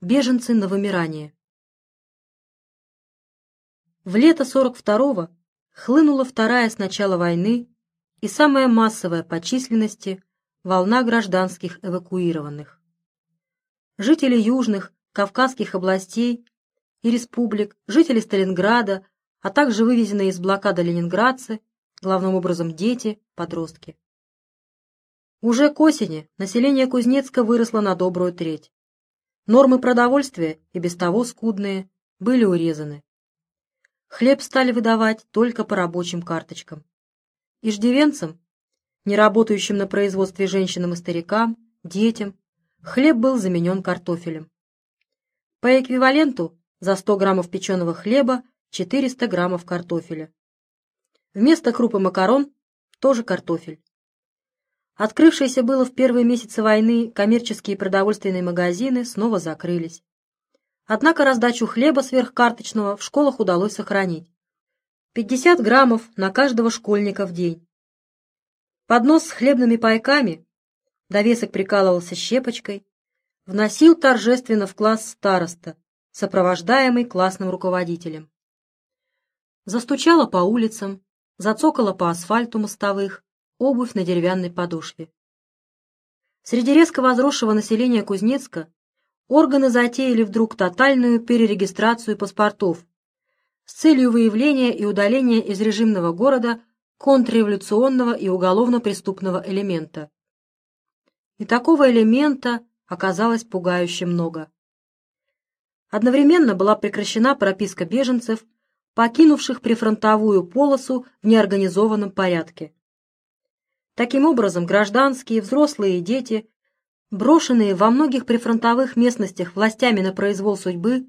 Беженцы на вымирание. В лето 42-го хлынула вторая с начала войны и самая массовая по численности волна гражданских эвакуированных. Жители южных, кавказских областей и республик, жители Сталинграда, а также вывезенные из блокады ленинградцы, главным образом дети, подростки. Уже к осени население Кузнецка выросло на добрую треть. Нормы продовольствия, и без того скудные, были урезаны. Хлеб стали выдавать только по рабочим карточкам. Иждивенцам, не работающим на производстве женщинам и старикам, детям, хлеб был заменен картофелем. По эквиваленту за 100 граммов печеного хлеба 400 граммов картофеля. Вместо крупы макарон тоже картофель. Открывшиеся было в первые месяцы войны коммерческие продовольственные магазины снова закрылись. Однако раздачу хлеба сверхкарточного в школах удалось сохранить. 50 граммов на каждого школьника в день. Поднос с хлебными пайками, довесок прикалывался щепочкой, вносил торжественно в класс староста, сопровождаемый классным руководителем. Застучала по улицам, зацокала по асфальту мостовых, обувь на деревянной подошве. Среди резко возросшего населения Кузнецка органы затеяли вдруг тотальную перерегистрацию паспортов с целью выявления и удаления из режимного города контрреволюционного и уголовно-преступного элемента. И такого элемента оказалось пугающе много. Одновременно была прекращена прописка беженцев, покинувших прифронтовую полосу в неорганизованном порядке. Таким образом, гражданские, взрослые и дети, брошенные во многих прифронтовых местностях властями на произвол судьбы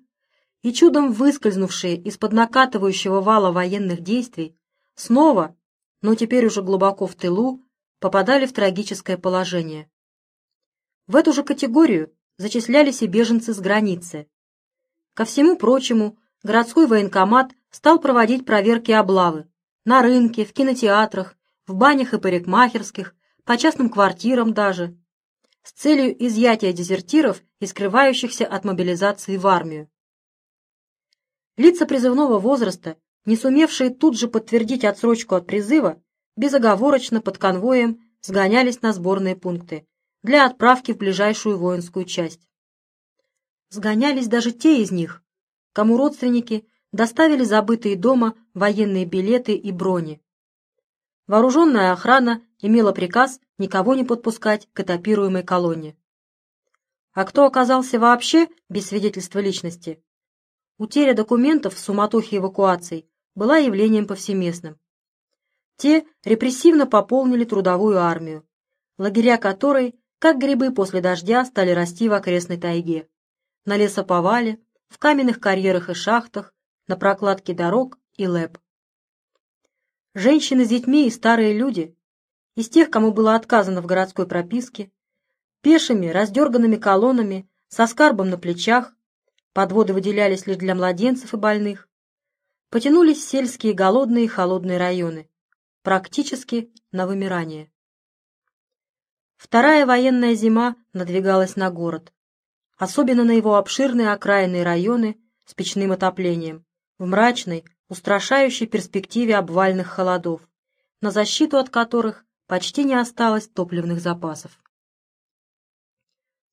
и чудом выскользнувшие из-под накатывающего вала военных действий, снова, но теперь уже глубоко в тылу, попадали в трагическое положение. В эту же категорию зачислялись и беженцы с границы. Ко всему прочему, городской военкомат стал проводить проверки облавы на рынке, в кинотеатрах, в банях и парикмахерских, по частным квартирам даже, с целью изъятия дезертиров и скрывающихся от мобилизации в армию. Лица призывного возраста, не сумевшие тут же подтвердить отсрочку от призыва, безоговорочно под конвоем сгонялись на сборные пункты для отправки в ближайшую воинскую часть. Сгонялись даже те из них, кому родственники доставили забытые дома военные билеты и брони. Вооруженная охрана имела приказ никого не подпускать к этапируемой колонне. А кто оказался вообще без свидетельства личности? Утеря документов в суматохе эвакуаций была явлением повсеместным. Те репрессивно пополнили трудовую армию, лагеря которой, как грибы после дождя, стали расти в окрестной тайге, на лесоповале, в каменных карьерах и шахтах, на прокладке дорог и ЛЭП. Женщины с детьми и старые люди, из тех, кому было отказано в городской прописке, пешими, раздерганными колоннами, со скарбом на плечах, подводы выделялись лишь для младенцев и больных, потянулись сельские голодные и холодные районы, практически на вымирание. Вторая военная зима надвигалась на город, особенно на его обширные окраинные районы с печным отоплением, в мрачной, устрашающей перспективе обвальных холодов, на защиту от которых почти не осталось топливных запасов.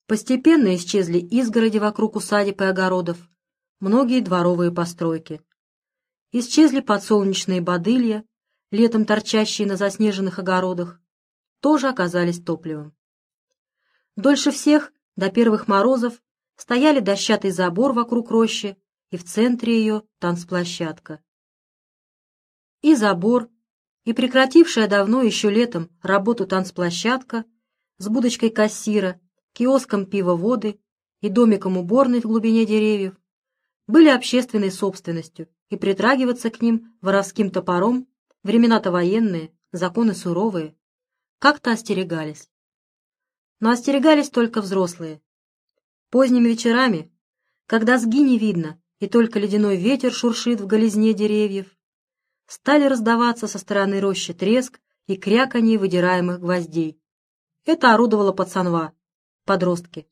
Постепенно исчезли изгороди вокруг усадеб и огородов, многие дворовые постройки. Исчезли подсолнечные бодылья, летом торчащие на заснеженных огородах, тоже оказались топливом. Дольше всех, до первых морозов, стояли дощатый забор вокруг рощи и в центре ее танцплощадка и забор, и прекратившая давно еще летом работу танцплощадка с будочкой кассира, киоском пива-воды и домиком уборной в глубине деревьев были общественной собственностью, и притрагиваться к ним воровским топором, времена-то военные, законы суровые, как-то остерегались. Но остерегались только взрослые. Поздними вечерами, когда сги не видно, и только ледяной ветер шуршит в голизне деревьев, стали раздаваться со стороны рощи треск и кряканье выдираемых гвоздей. Это орудовала пацанва, подростки.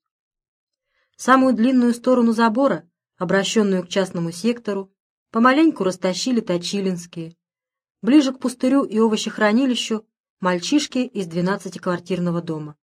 Самую длинную сторону забора, обращенную к частному сектору, помаленьку растащили точилинские. Ближе к пустырю и овощехранилищу мальчишки из двенадцатиквартирного дома.